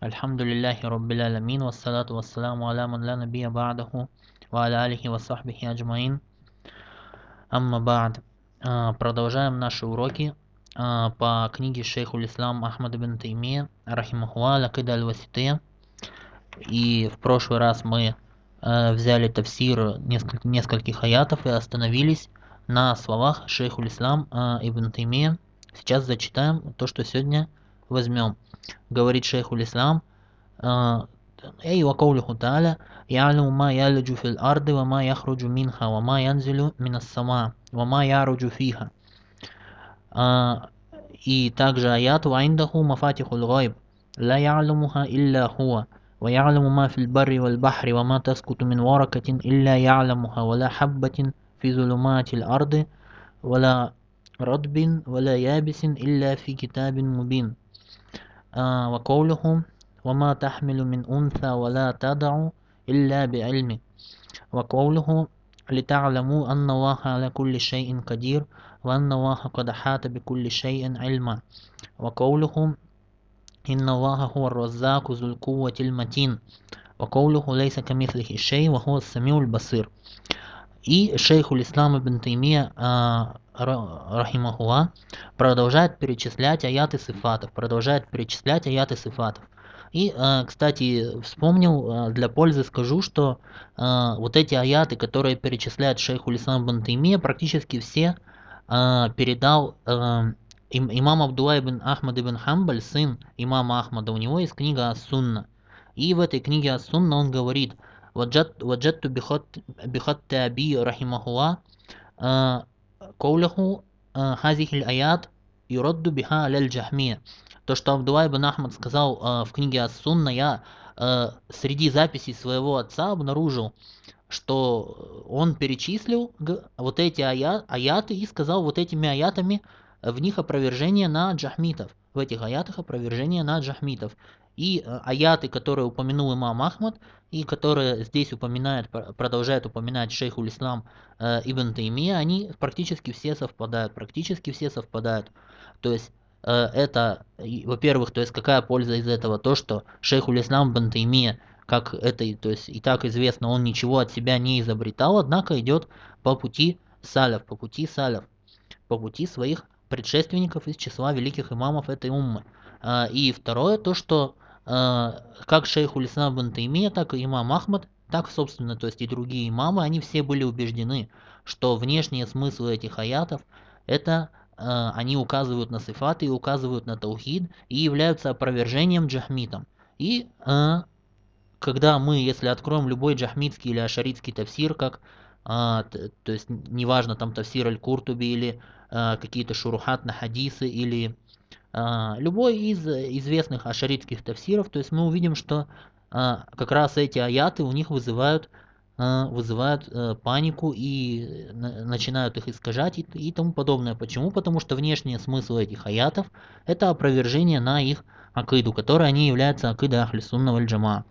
Альхамдулиллахи Раббил Аламин, вассалату вассаламу аля ла набия ба'даху, ва аля алихи ва сахбихи аджмаин. Амма ба'д. Продолжаем наши уроки а, по книге шейху Ислам Ахмад бин Тайми, рахимахуа, лакида аль-васите. И в прошлый раз мы а, взяли тавсир несколь нескольких аятов и остановились на словах шейху Ислам а, Ибн Тайми. Сейчас зачитаем то, что сегодня возьмем. Говорит шейху Ислам, أي وقوله تعالى يعلم ما يلج في الأرض وما يخرج منها وما ينزل من السماء وما يعرج فيها и также аят وعنده مفاتيح الغيب لا يعلمها إلا هو ويعلم ما في البر والبحر وما تسكت من ورقة إلا يعلمها ولا حبة في ظلمات الأرض ولا رطب ولا يابس إلا في كتاب مبين آه وقولهم وما تحمل من أنثى ولا تدع إلا بعلمه وقوله لتعلموا أن الله على كل شيء قدير وأن الله قد أحاط بكل شيء علما وقوله إن الله هو الرزاق ذو القوة المتين وقوله ليس كمثله شيء وهو السميع البصير И шейху Ислам ибн Таймия, рахимахула, продолжает перечислять аяты сифатов, продолжает перечислять аяты сифатов. И, э, кстати, вспомнил, э, для пользы скажу, что э, вот эти аяты, которые перечисляет шейх Улисан Бантаймия, практически все передал имам Абдулла ибн Ахмад ибн Хамбаль, сын имама Ахмада, у него есть книга Ас-Сунна. И в этой книге Ас-Сунна он говорит, «Ваджатту бихат таби рахимахуа قوله هذه الآيات يرد بها على الجهمية то, что Абдулла ибн Ахмад сказал э, в книге Ас-Сунна, я э, среди записей своего отца обнаружил, что он перечислил вот эти ая, аяты и сказал вот этими аятами в них опровержение на джахмитов. В этих аятах опровержение на джахмитов. И э, аяты, которые упомянул имам Ахмад, и которые здесь упоминает, продолжает упоминать шейху Ислам э, Ибн Таймия, они практически все совпадают, практически все совпадают. То есть Э, это, во-первых, то есть какая польза из этого? То, что шейху Ислам Бантаймия, как это то есть и так известно, он ничего от себя не изобретал, однако идет по пути салев, по пути салев, по пути своих предшественников из числа великих имамов этой уммы. Э, и второе, то, что как шейху Ислам Бантаймия, так и имам Ахмад, так, собственно, то есть и другие имамы, они все были убеждены, что внешние смыслы этих аятов – это Э, они указывают на сифаты и указывают на таухид и являются опровержением джахмитом. И э, когда мы, если откроем любой джахмитский или ашаритский тафсир, как а, то есть неважно там тафсир аль-Куртуби или а, какие-то шурухат на хадисы или любой из известных ашаритских тафсиров, то есть мы увидим, что а, как раз эти аяты у них вызывают а, вызывают э, панику и начинают их искажать и, тому подобное. Почему? Потому что внешние смыслы этих аятов это опровержение на их акиду, которой они являются акидой Ахли Сунна Джама.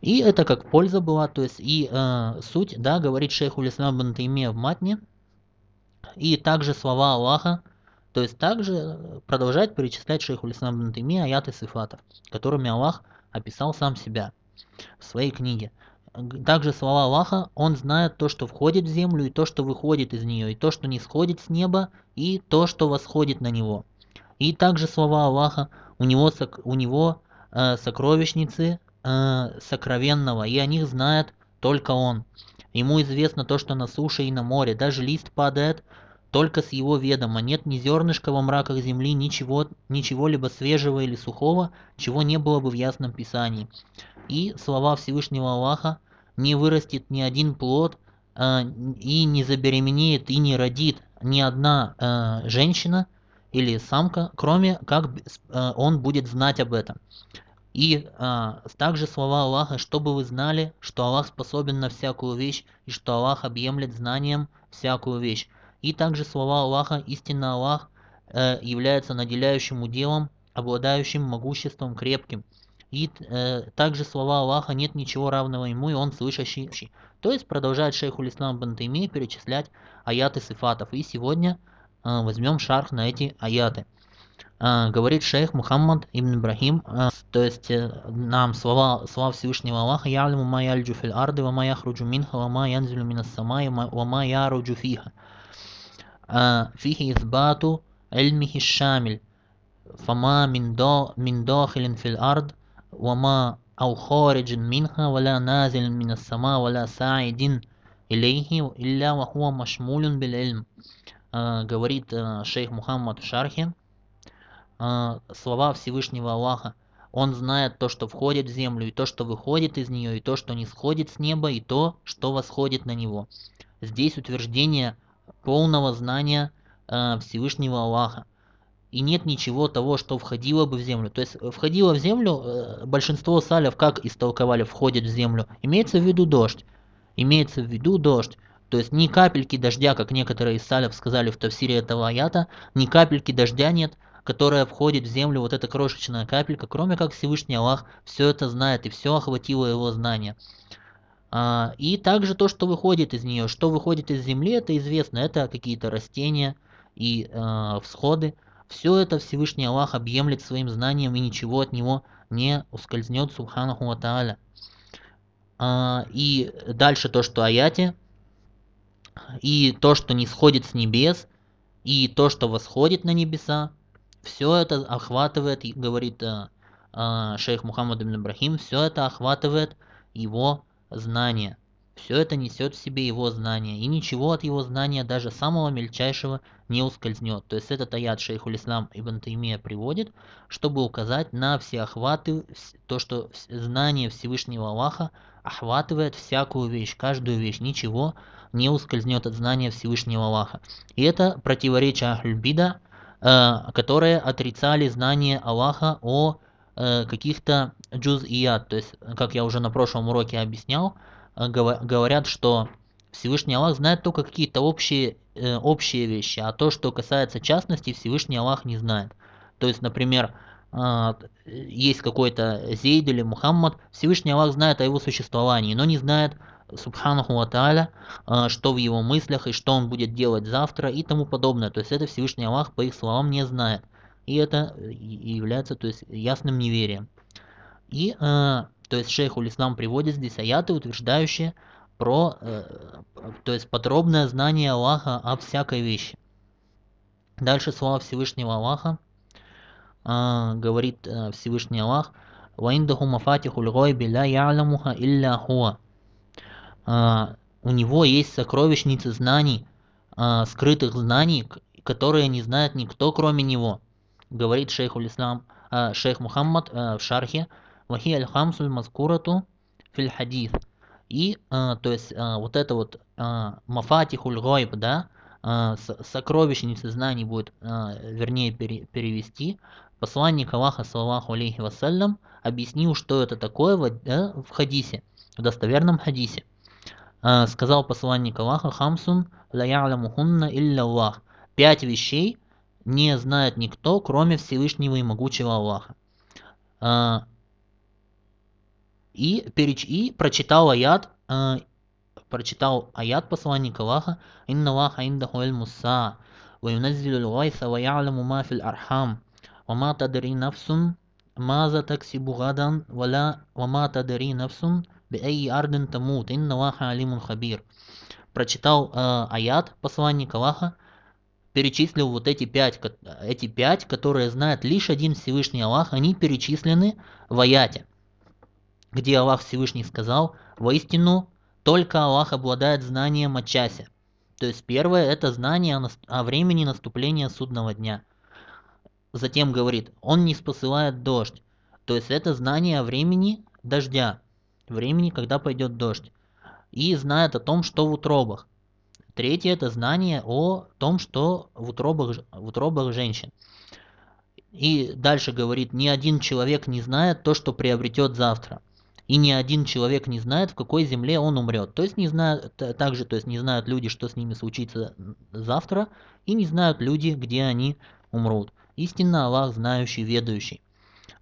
И это как польза была, то есть и э, суть, да, говорит шейх Улислам бен в матне, и также слова Аллаха, то есть также продолжает перечислять шейх Улислам бен аяты сифатов, которыми Аллах описал сам себя в своей книге также слова Аллаха, он знает то, что входит в землю, и то, что выходит из нее, и то, что не сходит с неба, и то, что восходит на него. И также слова Аллаха, у него, у него э, сокровищницы э, сокровенного, и о них знает только он. Ему известно то, что на суше и на море, даже лист падает только с его ведома. Нет ни зернышка во мраках земли, ничего, ничего либо свежего или сухого, чего не было бы в ясном писании. И слова Всевышнего Аллаха не вырастет ни один плод, э, и не забеременеет, и не родит ни одна э, женщина или самка, кроме как э, он будет знать об этом. И а, также слова Аллаха, чтобы вы знали, что Аллах способен на всякую вещь, и что Аллах объемлет знанием всякую вещь. И также слова Аллаха, истинно Аллах э, является наделяющим уделом, обладающим могуществом крепким. И э, также слова Аллаха нет ничего равного ему, и он слышащий. То есть продолжает шейх Улислам Бантайми перечислять аяты сифатов. И сегодня э, возьмем шарх на эти аяты. А, говорит шейх Мухаммад ибн Ибрахим, а, то есть э, нам слова, слова Всевышнего Аллаха «Ялиму ма яльджу фил арды, ва ма яхруджу минха, ва ма янзилю минас самай, ва ма яруджу фиха». Мин, до, мин дохилин фил ард, ва ма ау хориджин минха, ва ла назилин минас сама, ва ла саидин илейхи, илля ва хуа машмулюн бил ильм. Говорит шейх Мухаммад в а, слова Всевышнего Аллаха. Он знает то, что входит в землю, и то, что выходит из нее, и то, что не сходит с неба, и то, что восходит на него. Здесь утверждение полного знания э, Всевышнего Аллаха. И нет ничего того, что входило бы в землю. То есть входило в землю, э, большинство салев как истолковали, входит в землю. Имеется в виду дождь. Имеется в виду дождь. То есть ни капельки дождя, как некоторые из салев сказали в тавсире этого аята, ни капельки дождя нет, которая входит в землю, вот эта крошечная капелька, кроме как Всевышний Аллах все это знает и все охватило его знание. А, и также то, что выходит из нее. Что выходит из земли, это известно. Это какие-то растения и э, всходы. Все это Всевышний Аллах объемлет своим знанием и ничего от него не ускользнет, субханаху ва тааля. А, и дальше то, что аяте, и то, что не сходит с небес, и то, что восходит на небеса, все это охватывает, говорит шейх Мухаммад ибн Ибрахим, все это охватывает его знание. Все это несет в себе его знание, и ничего от его знания, даже самого мельчайшего, не ускользнет. То есть этот аят шейху Ислам Ибн Таймия приводит, чтобы указать на все охваты, то, что знание Всевышнего Аллаха охватывает всякую вещь, каждую вещь, ничего не ускользнет от знания Всевышнего Аллаха. И это противоречие Ахльбида, Э, которые отрицали знание Аллаха о э, каких-то джуз-ият. То есть, как я уже на прошлом уроке объяснял, э, говорят, что Всевышний Аллах знает только какие-то общие, общие вещи, а то, что касается частности, Всевышний Аллах не знает. То есть, например, есть какой-то Зейд или Мухаммад, Всевышний Аллах знает о его существовании, но не знает Субханаху Ва Тааля, что в его мыслях и что он будет делать завтра и тому подобное. То есть это Всевышний Аллах по их словам не знает. И это является то есть, ясным неверием. И то есть шейх Ислам приводит здесь аяты, утверждающие про э, то есть подробное знание Аллаха о всякой вещи. Дальше слова Всевышнего Аллаха говорит э, Всевышний Аллах «Ваиндаху мафатихуль гойби ля я'ламуха илля хуа» а, у него есть сокровищницы знаний, а, скрытых знаний, которые не знает никто, кроме него. Говорит шейх Ислам, а, шейх Мухаммад в шархе, Вахи аль-хамсуль маскурату филь хадис. И, то есть, вот это вот мафатихуль гойб, да, сокровищницы знаний будет, вернее, перевести. Посланник Аллаха, саллаху алейхи вассалям, объяснил, что это такое в, в хадисе, в достоверном хадисе. А, сказал посланник Аллаха Хамсун ла я'ламухунна илля Аллах. Пять вещей не знает никто, кроме Всевышнего и могучего Аллаха. И, переч... и прочитал аят, а, прочитал аят посланника Аллаха «Инна Аллаха индаху иль муса, ва юназзилу гайса, ва я'ламу ма фил архам, ва ма тадри нафсун, маза таксибу гадан, ва ма тадри нафсун, Бей арден тамут, инна Аллаха алимун хабир. Прочитал э, аят посланник Аллаха, перечислил вот эти пять, эти пять, которые знает лишь один Всевышний Аллах, они перечислены в аяте, где Аллах Всевышний сказал, воистину только Аллах обладает знанием о часе. То есть первое это знание о времени наступления судного дня. Затем говорит, он не спосылает дождь. То есть это знание о времени дождя времени, когда пойдет дождь, и знает о том, что в утробах. Третье – это знание о том, что в утробах, в утробах женщин. И дальше говорит, ни один человек не знает то, что приобретет завтра. И ни один человек не знает, в какой земле он умрет. То есть не знают, также то есть не знают люди, что с ними случится завтра, и не знают люди, где они умрут. Истинно Аллах знающий, ведающий.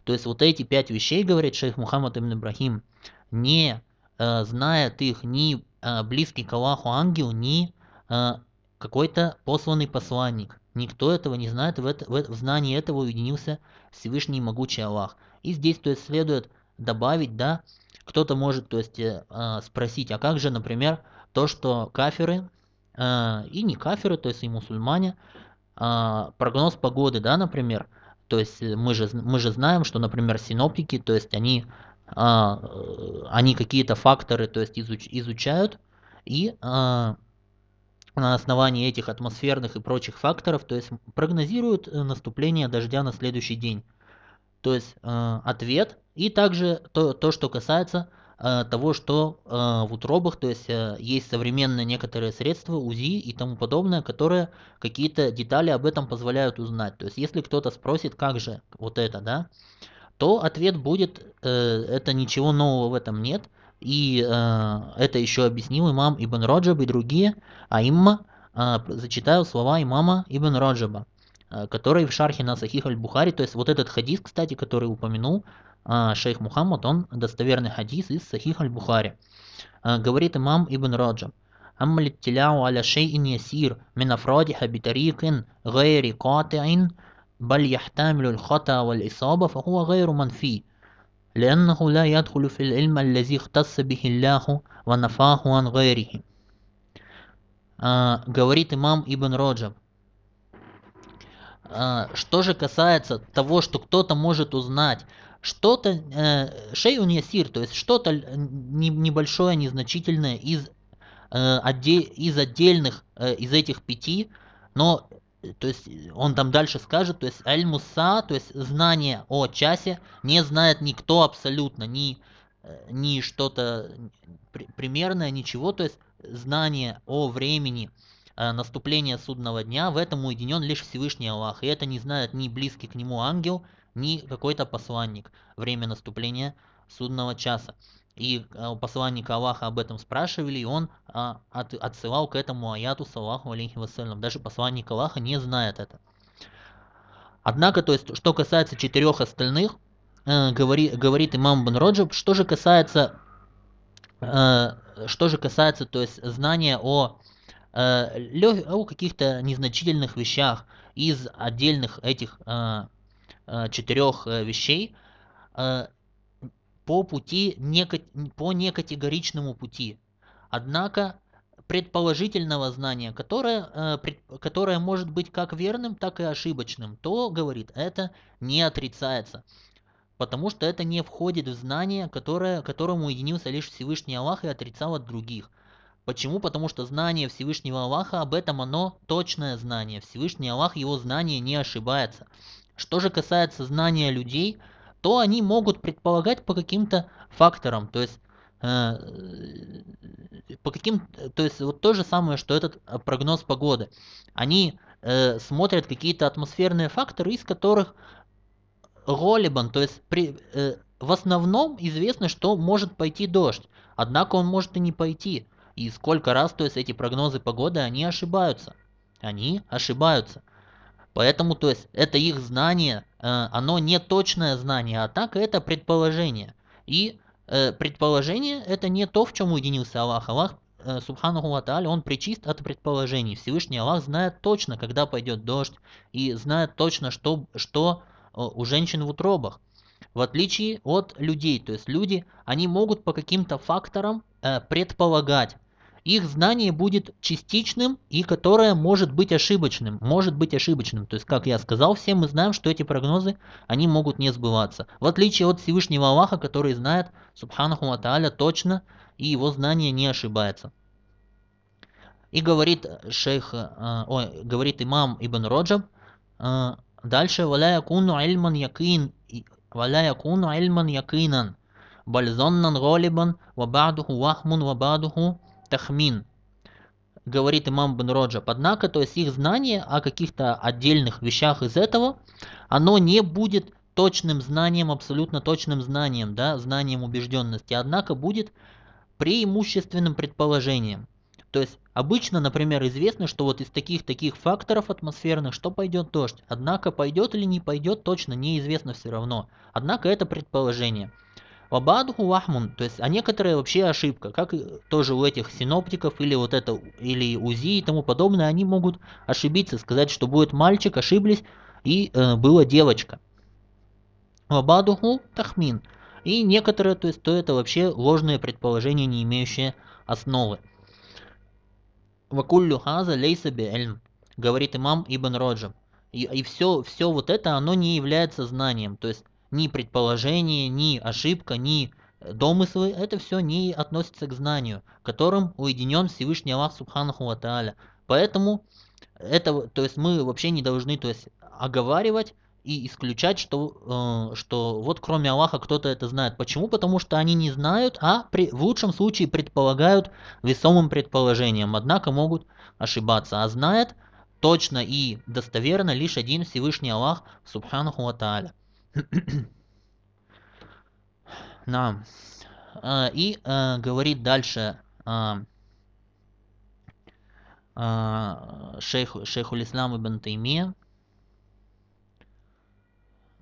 То есть вот эти пять вещей, говорит шейх Мухаммад ибн Ибрахим, не э, знает их ни э, близкий к Аллаху ангел, ни э, какой-то посланный посланник. Никто этого не знает, в, это, в, в знании этого уединился Всевышний могучий Аллах. И здесь, то есть, следует добавить, да, кто-то может, то есть, э, а, спросить, а как же, например, то, что каферы, э, и не каферы, то есть и мусульмане, э, прогноз погоды, да, например, то есть мы же, мы же знаем, что, например, синоптики, то есть они, э, они какие-то факторы, то есть изуч, изучают, и э, на основании этих атмосферных и прочих факторов, то есть прогнозируют э, наступление дождя на следующий день. То есть э, ответ и также то, то что касается э, того, что э, в утробах, то есть есть современные некоторые средства, УЗИ и тому подобное, которые какие-то детали об этом позволяют узнать. То есть если кто-то спросит, как же вот это, да, то ответ будет, это ничего нового в этом нет, и это еще объяснил имам Ибн Роджаб и другие, а имма зачитаю слова имама Ибн Роджаба, который в шархе на Сахих аль-Бухари, то есть вот этот хадис, кстати, который упомянул э, шейх Мухаммад, он достоверный хадис из Сахих аль-Бухари. Э, говорит имам Ибн Роджаб, أما الاطلاع على شيء يسير من أفرادها بطريق غير قاطع بل يحتمل الخطأ والإصابة فهو غير منفي لأنه لا يدخل في العلم الذي اختص به الله ونفاه عن غيره а, говорит имам Ибн Роджаб. а, что же касается того, что кто-то может узнать, что-то, э, шейун ясир, то есть что-то не, небольшое, незначительное из, э, из отдельных, э, из этих пяти, но то есть он там дальше скажет, то есть аль-муса, то есть знание о часе не знает никто абсолютно, ни, э, ни что-то примерное, ничего, то есть знание о времени э, наступления судного дня, в этом уединен лишь Всевышний Аллах, и это не знает ни близкий к нему ангел, ни какой-то посланник, время наступления судного часа. И э, у посланника Аллаха об этом спрашивали, и он а, от, отсылал к этому аяту, саллаху алейхи вассалям. Даже посланник Аллаха не знает это. Однако, то есть, что касается четырех остальных, э, говори, говорит имам Бен Роджаб, что же касается, что же касается, то есть, знания о, о каких-то незначительных вещах из отдельных этих э, э, четырех э, вещей, э, по пути не, по некатегоричному пути. Однако предположительного знания, которое, э, которое может быть как верным, так и ошибочным, то, говорит, это не отрицается. Потому что это не входит в знание, которое, которому единился лишь Всевышний Аллах и отрицал от других. Почему? Потому что знание Всевышнего Аллаха, об этом оно точное знание. Всевышний Аллах, его знание не ошибается. Что же касается знания людей – то они могут предполагать по каким-то факторам, то есть э, по каким, то есть вот то же самое, что этот э, прогноз погоды. Они э, смотрят какие-то атмосферные факторы, из которых голибан, то есть при, э, в основном известно, что может пойти дождь, однако он может и не пойти. И сколько раз, то есть эти прогнозы погоды, они ошибаются. Они ошибаются. Поэтому, то есть, это их знание, э, оно не точное знание, а так это предположение. И э, предположение это не то, в чем уединился Аллах. Аллах, э, Субханаху Вата'аля, он причист от предположений. Всевышний Аллах знает точно, когда пойдет дождь, и знает точно, что, что у женщин в утробах. В отличие от людей, то есть люди, они могут по каким-то факторам предполагать, их знание будет частичным и которое может быть ошибочным. Может быть ошибочным. То есть, как я сказал, все мы знаем, что эти прогнозы, они могут не сбываться. В отличие от Всевышнего Аллаха, который знает, Субханаху Ва точно, и его знание не ошибается. И говорит шейх, э, ой, говорит имам Ибн Роджаб, э, дальше «Валя якуну ильман якин, валя якуну ильман якинан, бальзоннан голибан, вабадуху вахмун вабадуху тахмин, говорит имам Бен Роджаб. Однако, то есть их знание о каких-то отдельных вещах из этого, оно не будет точным знанием, абсолютно точным знанием, да, знанием убежденности, однако будет преимущественным предположением. То есть обычно, например, известно, что вот из таких-таких факторов атмосферных, что пойдет дождь. Однако пойдет или не пойдет, точно неизвестно все равно. Однако это предположение. Вабадху вахмун, то есть, а некоторые вообще ошибка, как тоже у этих синоптиков или вот это, или УЗИ и тому подобное, они могут ошибиться, сказать, что будет мальчик, ошиблись, и э, была девочка. Вабадуху тахмин. И некоторые, то есть, то это вообще ложные предположения, не имеющие основы. Вакуллю хаза лейса эльм, говорит имам Ибн Роджа. И, и все, все вот это, оно не является знанием. То есть ни предположение, ни ошибка, ни домыслы, это все не относится к знанию, которым уединен Всевышний Аллах Субханаху Ва Поэтому это, то есть мы вообще не должны то есть, оговаривать и исключать, что, э, что вот кроме Аллаха кто-то это знает. Почему? Потому что они не знают, а при, в лучшем случае предполагают весомым предположением, однако могут ошибаться. А знает точно и достоверно лишь один Всевышний Аллах Субханаху Ва Нам. А, и а, говорит дальше а, шейх, шейху Ислам ибн Таймия,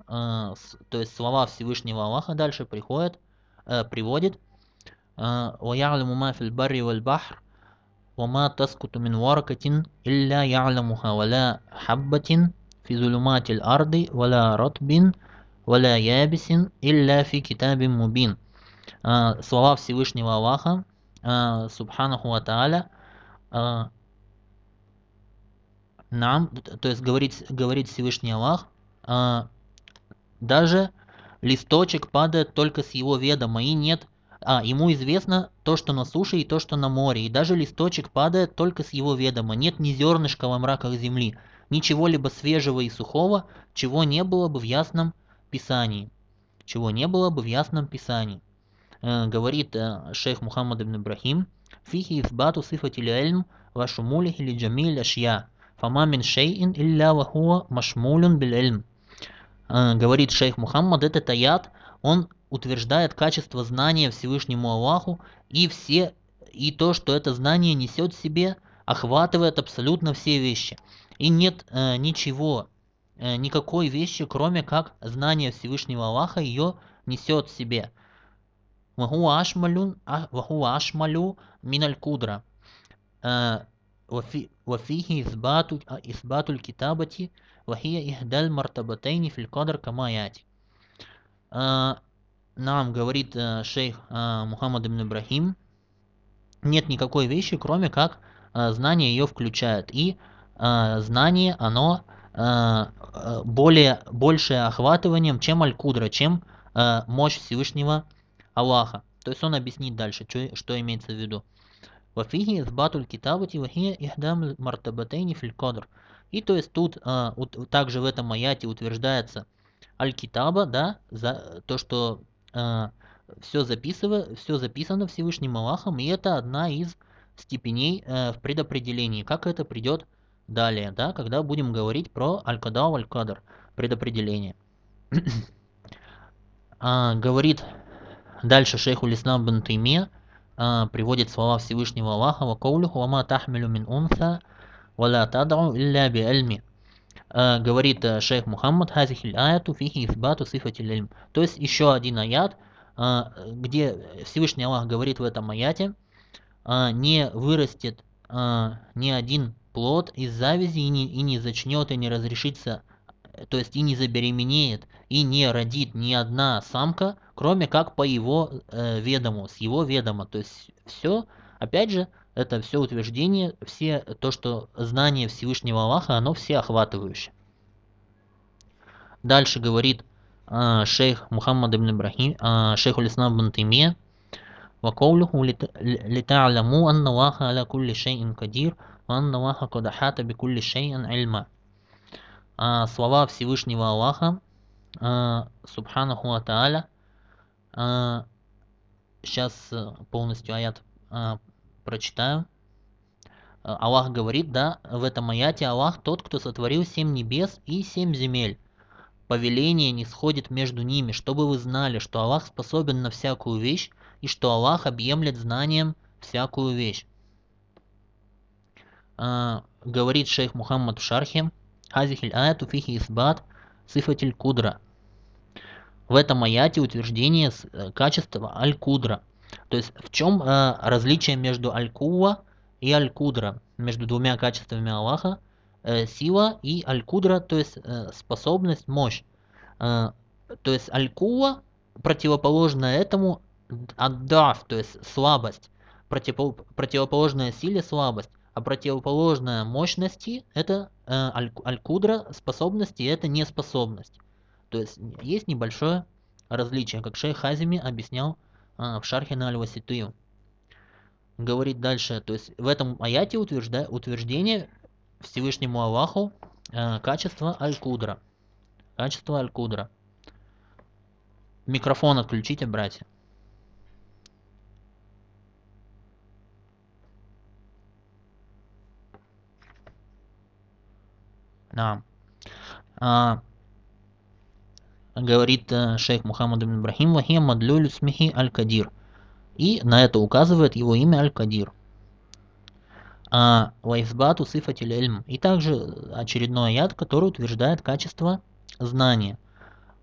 то есть слова Всевышнего Аллаха дальше приходят, приводит وَيَعْلَمُ مَا فِي الْبَرِّ وَالْبَحْرِ وَمَا تَسْقُطُ مِنْ وَرَقَةٍ إِلَّا يَعْلَمُهَا وَلَا حَبَّةٍ في ظلمات الأرض ولا رطب «Валя ябисин илля фи китабим мубин». А, слова Всевышнего Аллаха, а, Субханаху Ва Тааля, а, нам, то есть говорит, говорит Всевышний Аллах, даже листочек падает только с его ведома, и нет, а, ему известно то, что на суше и то, что на море, и даже листочек падает только с его ведома, нет ни зернышка во мраках земли, ничего-либо свежего и сухого, чего не было бы в ясном Писании. Чего не было бы в ясном Писании. Э, говорит э, шейх Мухаммад ибн Ибрахим, фихи избату сифатил ильм вашумулих или джамиль ашья, фама мин шейин илля вахуа машмулюн бил ильм. Э, говорит шейх Мухаммад, этот аят, он утверждает качество знания Всевышнему Аллаху и все и то, что это знание несет в себе, охватывает абсолютно все вещи. И нет э, ничего, никакой вещи, кроме как знание Всевышнего Аллаха ее несет в себе. Вахуа ашмалю миналь кудра. وفيه إثبات إثبات الكتابة وهي إحدى المرتبتين في القدر كما يأتي. Нам говорит э, шейх э, Мухаммад ибн Ибрахим, нет никакой вещи, кроме как э, знание ее включает. И э, знание, оно э, э, более, большее охватыванием, чем Аль-Кудра, чем э, мощь Всевышнего Аллаха. То есть он объяснит дальше, что, что имеется в виду. Вафихи избатуль китабати вахия ихдам мартабатейни филь кадр. И то есть тут э, вот, также в этом аяте утверждается аль-китаба, да, за то, что э, все, все записано Всевышним Аллахом, и это одна из степеней э, в предопределении. Как это придет далее, да, когда будем говорить про аль-кадау аль-кадр, предопределение. а, говорит дальше шейху Лиснам бен а, приводит слова Всевышнего Аллаха, «Вакаулюху вама тахмилю мин унса, валя тадру илля би альми». А, говорит э, шейх Мухаммад, «Хазихиль аяту фихи избату сифатил ильм». То есть еще один аят, а, где Всевышний Аллах говорит в этом аяте, а, не вырастет а, ни один плод из завязи и не, и не зачнет и не разрешится, то есть и не забеременеет, и не родит ни одна самка, кроме как по его э, ведому, с его ведома. То есть все, опять же, это все утверждение, все то, что знание Всевышнего Аллаха, оно все охватывающее. Дальше говорит э, шейх Мухаммад ибн Ибрахим, э, шейх Улиснам ибн Тимия, وقوله لتعلموا أن الله على كل شيء قدير «Анна Аллаха кадахата бикулли шейан альма». А, слова Всевышнего Аллаха, а, Субханаху Атааля, сейчас а, э, полностью аят прочитаю. Аллах говорит, да, в этом аяте Аллах тот, кто сотворил семь небес и семь земель. Повеление не сходит между ними, чтобы вы знали, что Аллах способен на всякую вещь, и что Аллах объемлет знанием всякую вещь. А, говорит шейх Мухаммад в шархе, «Хазихиль аяту фихи избат сифатиль кудра». в этом аяте утверждение э, качества аль-кудра. То есть в чем э, различие между аль-кува и аль-кудра, между двумя качествами Аллаха, э, сила и аль-кудра, то есть способность, мощь. То есть аль-кува противоположно этому аддаф, то есть слабость, противопол противоположная силе слабость, а противоположная мощности это э, аль-кудра, способности это неспособность. То есть есть небольшое различие, как шейх Хазими объяснял э, в шархе на аль-Васитую. Говорит дальше, то есть в этом аяте утвержда, утверждение Всевышнему Аллаху э, качества аль-кудра. Качество аль-кудра. Микрофон отключите, братья. Да. А, говорит э, шейх Мухаммад ибн Ибрахим, вахия мадлюлю смехи аль-кадир. И на это указывает его имя аль-кадир. А вайсбату сифатиль эльм. И также очередной аят, который утверждает качество знания.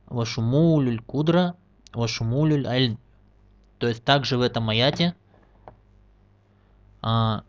Вашумулюль кудра, вашумулюль альм. То есть также в этом аяте а,